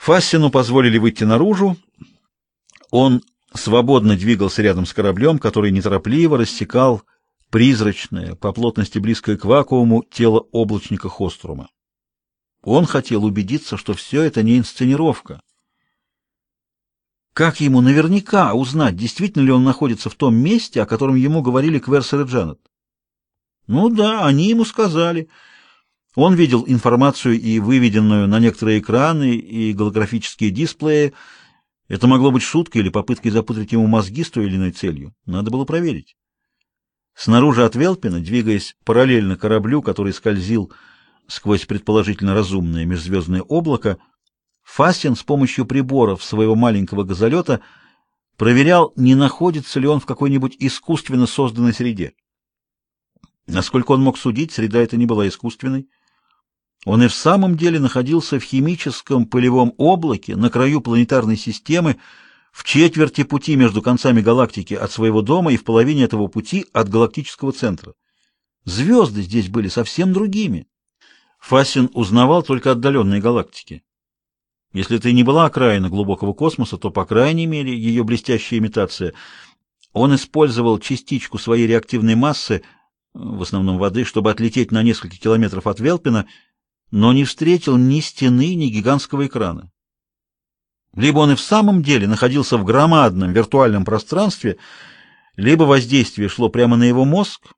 Фассину позволили выйти наружу. Он свободно двигался рядом с кораблем, который неторопливо рассекал призрачное, по плотности близкое к вакууму, тело облачника Хострума. Он хотел убедиться, что все это не инсценировка. Как ему наверняка узнать, действительно ли он находится в том месте, о котором ему говорили Кверсер и Джанет? Ну да, они ему сказали. Он видел информацию и выведенную на некоторые экраны и голографические дисплеи. Это могло быть шуткой или попыткой запутать ему мозги с той или иной целью. Надо было проверить. Снаружи от Велпина, двигаясь параллельно кораблю, который скользил сквозь предположительно разумное межзвездное облако, Фастин с помощью приборов своего маленького газолета проверял, не находится ли он в какой-нибудь искусственно созданной среде. Насколько он мог судить, среда эта не была искусственной. Он и в самом деле находился в химическом пылевом облаке на краю планетарной системы, в четверти пути между концами галактики от своего дома и в половине этого пути от галактического центра. Звезды здесь были совсем другими. Фасин узнавал только отдаленные галактики. Если это и не была окраина глубокого космоса, то, по крайней мере, ее блестящая имитация. Он использовал частичку своей реактивной массы, в основном воды, чтобы отлететь на несколько километров от Велпина, но не встретил ни стены, ни гигантского экрана. Либо он и в самом деле находился в громадном виртуальном пространстве, либо воздействие шло прямо на его мозг,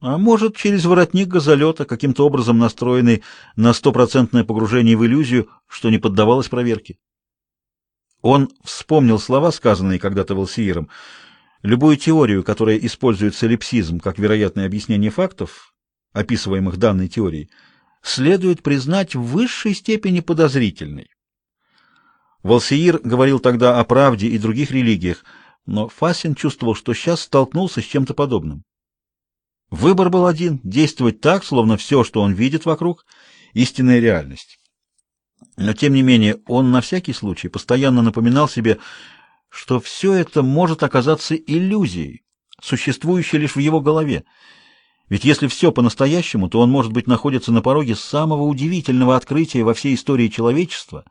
а может, через воротник газолета, каким-то образом настроенный на стопроцентное погружение в иллюзию, что не поддавалось проверке. Он вспомнил слова, сказанные когда-то Волсиером. Любую теорию, которая использует солипсизм как вероятное объяснение фактов, описываемых данной теорией, следует признать в высшей степени подозрительной. Волсиир говорил тогда о правде и других религиях, но Фасин чувствовал, что сейчас столкнулся с чем-то подобным. Выбор был один — действовать так, словно все, что он видит вокруг, — истинная реальность. Но, тем не менее, он на всякий случай постоянно напоминал себе, что все это может оказаться иллюзией, существующей лишь в его голове. Ведь если все по-настоящему, то он, может быть, находится на пороге самого удивительного открытия во всей истории человечества,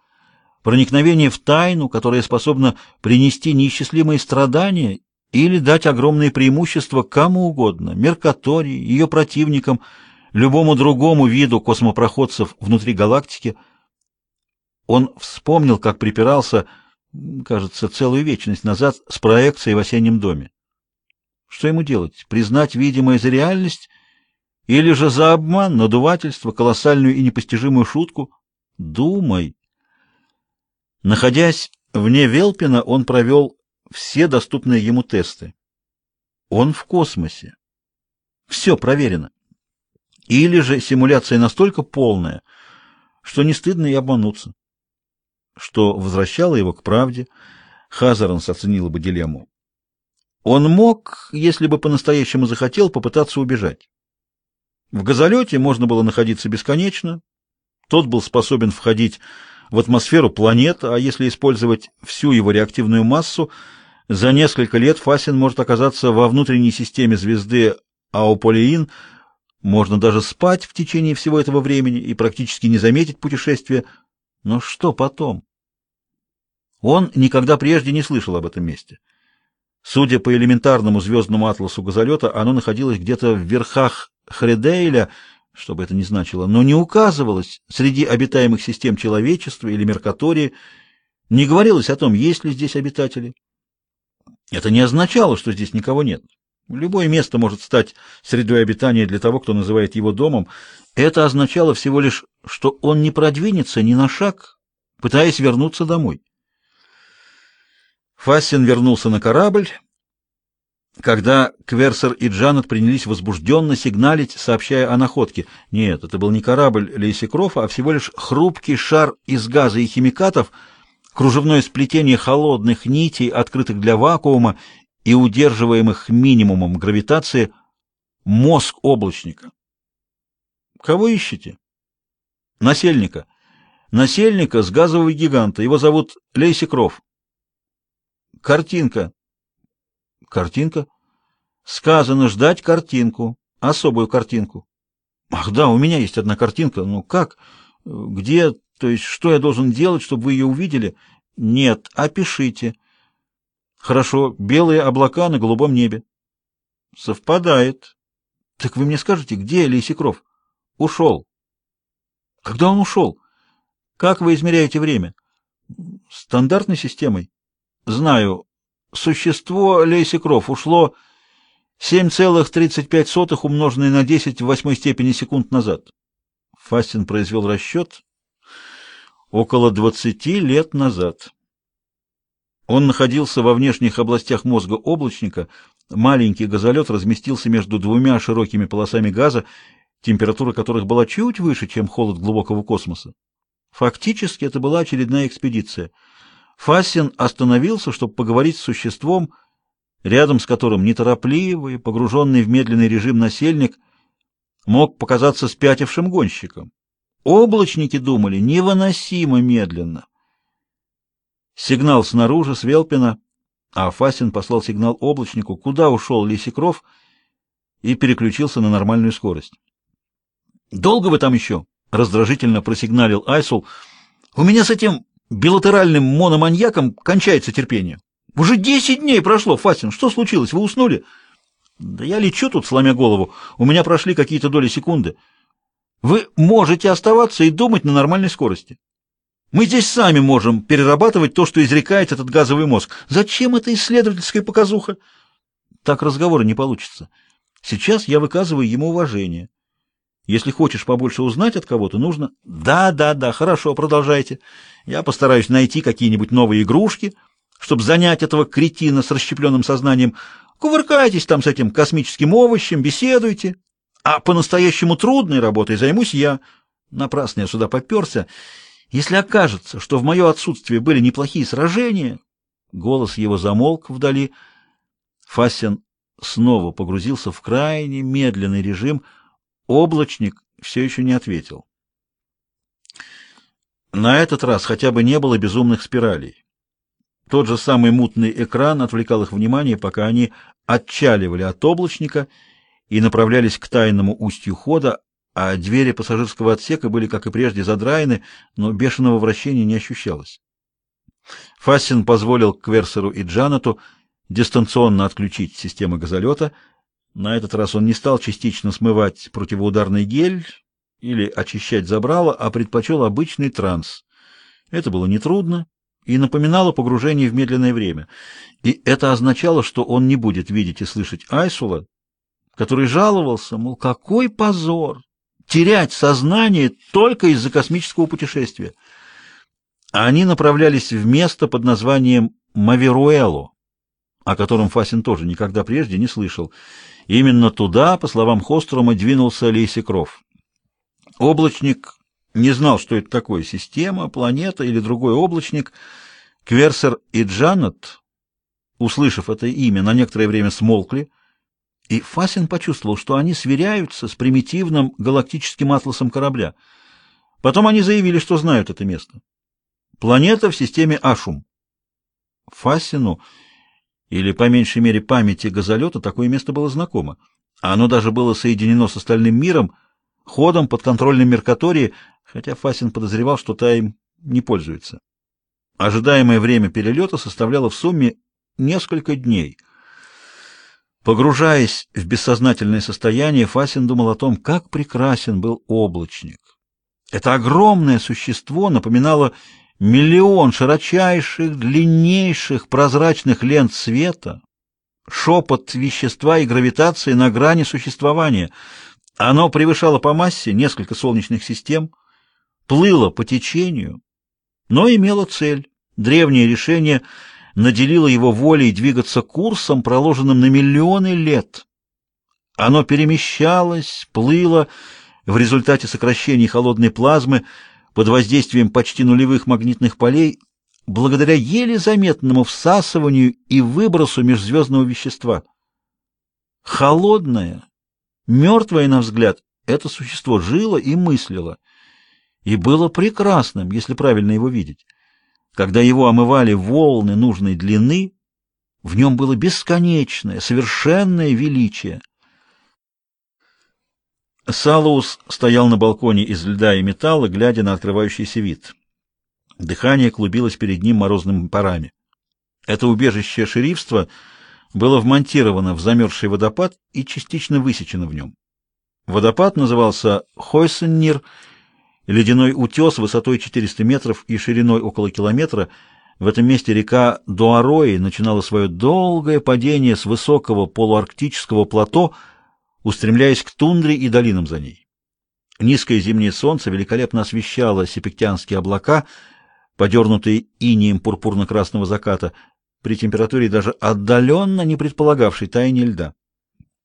проникновения в тайну, которая способна принести неисчислимые страдания или дать огромные преимущества кому угодно, Меркатории, ее противникам, любому другому виду космопроходцев внутри галактики. Он вспомнил, как припирался, кажется, целую вечность назад с проекцией в осеннем доме. Что ему делать? Признать видимое за реальность или же за обман, надувательство, колоссальную и непостижимую шутку? Думай. Находясь вне Велпина, он провел все доступные ему тесты. Он в космосе. Все проверено. Или же симуляция настолько полная, что не стыдно и обмануться. Что возвращало его к правде, Хазаранс оценила бы дилемму. Он мог, если бы по-настоящему захотел, попытаться убежать. В газолете можно было находиться бесконечно. Тот был способен входить в атмосферу планет, а если использовать всю его реактивную массу, за несколько лет Фасин может оказаться во внутренней системе звезды Ауполеин, можно даже спать в течение всего этого времени и практически не заметить путешествия. Но что потом? Он никогда прежде не слышал об этом месте. Судя по элементарному звездному атласу газолета, оно находилось где-то в верхах Хредейля, что бы это ни значило, но не указывалось среди обитаемых систем человечества или Меркатории, не говорилось о том, есть ли здесь обитатели. Это не означало, что здесь никого нет. Любое место может стать средой обитания для того, кто называет его домом. Это означало всего лишь, что он не продвинется ни на шаг, пытаясь вернуться домой. Фассин вернулся на корабль когда Кверсер и Джанет принялись возбужденно сигналить, сообщая о находке. Нет, это был не корабль Лейсикрофа, а всего лишь хрупкий шар из газа и химикатов, кружевное сплетение холодных нитей, открытых для вакуума и удерживаемых минимумом гравитации, мозг облачника. Кого ищете? Насельника. Насельника с газового гиганта. Его зовут Лейсикров. Картинка. Картинка? Сказано ждать картинку, особую картинку. Ах да, у меня есть одна картинка. Ну как? Где То есть, что я должен делать, чтобы вы ее увидели? Нет, опишите. Хорошо, белые облака на голубом небе. Совпадает. Так вы мне скажете, где Лисикров? Ушел. Когда он ушел? Как вы измеряете время? Стандартной системой. Знаю. Существо Лейсикров ушло 7,35 умноженное на 10 в восьмой степени секунд назад. Фастин произвел расчет. Около 20 лет назад. Он находился во внешних областях мозга облачника. Маленький газолет разместился между двумя широкими полосами газа, температура которых была чуть выше, чем холод глубокого космоса. Фактически это была очередная экспедиция. Фассин остановился, чтобы поговорить с существом, рядом с которым неторопливый, погруженный в медленный режим насельник мог показаться спятившим гонщиком. Облачники думали невыносимо медленно. Сигнал снаружи с Велпина, а Фасин послал сигнал облачнику, куда ушел Лисикров, и переключился на нормальную скорость. «Долго вы там еще?» — раздражительно просигналил Айсул. «У меня с этим билатеральным мономаньяком кончается терпение. Уже десять дней прошло, Фасин. Что случилось? Вы уснули?» «Да я лечу тут, сломя голову. У меня прошли какие-то доли секунды. Вы можете оставаться и думать на нормальной скорости. Мы здесь сами можем перерабатывать то, что изрекает этот газовый мозг. Зачем эта исследовательская показуха? Так разговора не получится. Сейчас я выказываю ему уважение. Если хочешь побольше узнать от кого-то, нужно... Да, да, да, хорошо, продолжайте. Я постараюсь найти какие-нибудь новые игрушки, чтобы занять этого кретина с расщепленным сознанием. Кувыркайтесь там с этим космическим овощем, беседуйте. А по-настоящему трудной работой займусь я. Напрасно я сюда поперся. Если окажется, что в мое отсутствие были неплохие сражения... Голос его замолк вдали. Фастин снова погрузился в крайне медленный режим — Облачник все еще не ответил. На этот раз хотя бы не было безумных спиралей. Тот же самый мутный экран отвлекал их внимание, пока они отчаливали от облачника и направлялись к тайному устью хода, а двери пассажирского отсека были, как и прежде, задраены, но бешеного вращения не ощущалось. Фассин позволил Кверсеру и Джанату дистанционно отключить системы газолета — на этот раз он не стал частично смывать противоударный гель или очищать забрало, а предпочел обычный транс. Это было нетрудно и напоминало погружение в медленное время. И это означало, что он не будет видеть и слышать Айсула, который жаловался, мол, какой позор! Терять сознание только из-за космического путешествия. Они направлялись в место под названием Маверуэло, о котором Фасин тоже никогда прежде не слышал. Именно туда, по словам Хострома, двинулся Лейсикров. Облачник не знал, что это такое, система, планета или другой облачник. Кверсер и Джанет, услышав это имя, на некоторое время смолкли, и Фасин почувствовал, что они сверяются с примитивным галактическим атласом корабля. Потом они заявили, что знают это место. Планета в системе Ашум. Фасину или, по меньшей мере, памяти газолета такое место было знакомо. Оно даже было соединено с остальным миром, ходом под контрольным Меркатории, хотя Фасин подозревал, что та им не пользуется. Ожидаемое время перелета составляло в сумме несколько дней. Погружаясь в бессознательное состояние, Фасин думал о том, как прекрасен был облачник. Это огромное существо напоминало миллион широчайших, длиннейших прозрачных лент света, шепот вещества и гравитации на грани существования. Оно превышало по массе несколько солнечных систем, плыло по течению, но имело цель. Древнее решение наделило его волей двигаться курсом, проложенным на миллионы лет. Оно перемещалось, плыло в результате сокращения холодной плазмы, под воздействием почти нулевых магнитных полей благодаря еле заметному всасыванию и выбросу межзвездного вещества. Холодное, мертвое, на взгляд, это существо жило и мыслило, и было прекрасным, если правильно его видеть. Когда его омывали волны нужной длины, в нем было бесконечное, совершенное величие. Салус стоял на балконе из льда и металла, глядя на открывающийся вид. Дыхание клубилось перед ним морозными парами. Это убежище шерифства было вмонтировано в замерзший водопад и частично высечено в нем. Водопад назывался Хойсеннир, ледяной утес высотой 400 метров и шириной около километра. В этом месте река Дуарои начинала свое долгое падение с высокого полуарктического плато, устремляясь к тундре и долинам за ней. Низкое зимнее солнце великолепно освещало сепектианские облака, подернутые инием пурпурно-красного заката, при температуре даже отдаленно не предполагавшей таяния льда.